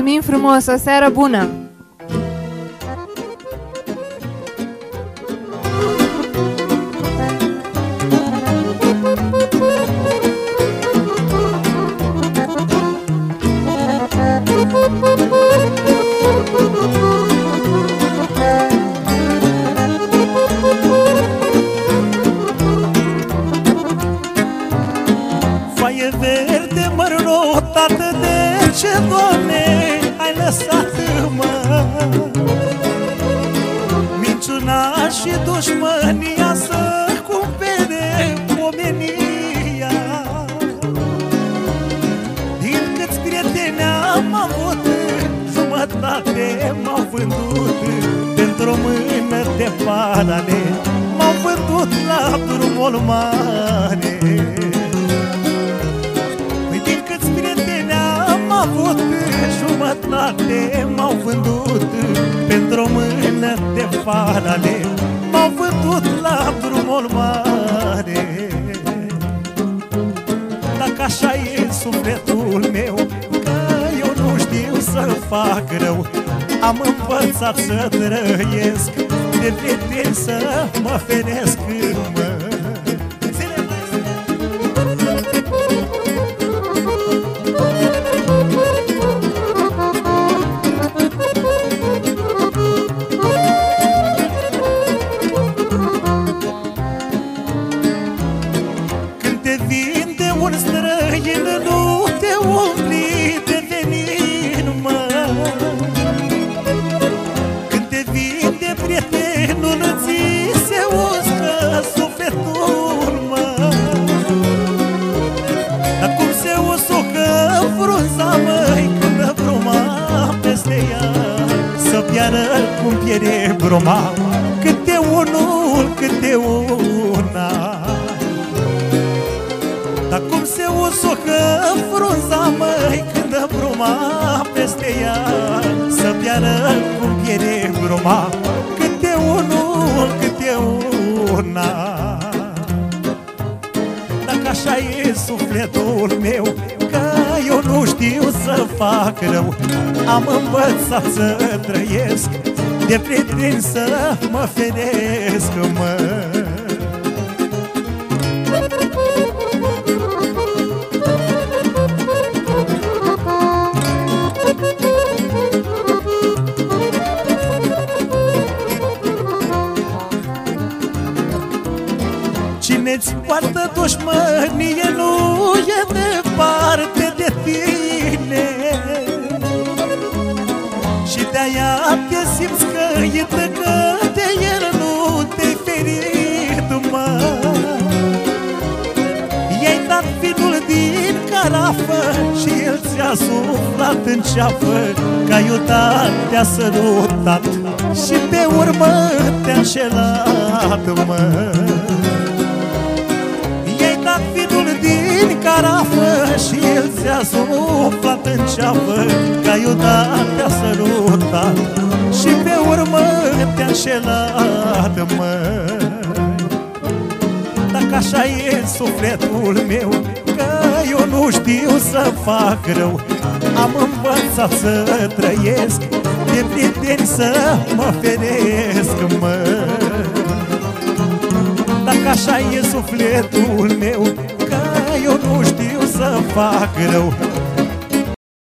Mulțumim frumos, o seară bună! Foaie verde mărotată de ce, Doamne, și dușmânia să cumpere omenia. Din câți prieteni am avut Jumătate m-au vândut. Pentru o mână de parale M-au vândut la drumul mare. Păi din câți prieteni am avut Jumătate m-au vândut. Pentru o mână de parale M-au vândut la drumul mare. Dacă așa e sufletul meu Că eu nu știu să fac rău Am învățat să trăiesc De prieteni să mă feresc mă un străin Nu te umpli de venin, mă. Când te vinde prietenul Ți se uscă sufletul, mă. Dar cum se usucă frunza, măi Când dă bruma peste ea Să piară cum piere bruma Câte frunza, măi, când dă bruma peste ea Să piară cum piere bruma Câte unul, câte una. Dacă așa e sufletul meu Că eu nu știu să fac rău Am învățat să trăiesc De prieteni să mă feresc, mă Cine-ți poartă dușmănie nu e departe de tine. Și de-aia te simți căită că de el nu te-ai ferit, mă. I-ai dat vinul din carafă Și el ți-a suflat în ceafă Ca iutat te-a sărutat Și pe urmă te-a înșelat, mă carafă Și el ți-a suflat în ceafă Ca iudat te-a sărutat Și pe urmă te-a înșelat, mă. Dacă așa e sufletul meu Că eu nu știu să fac rău Am învățat să trăiesc De prieteni să mă feresc, mă. Dacă așa e sufletul meu să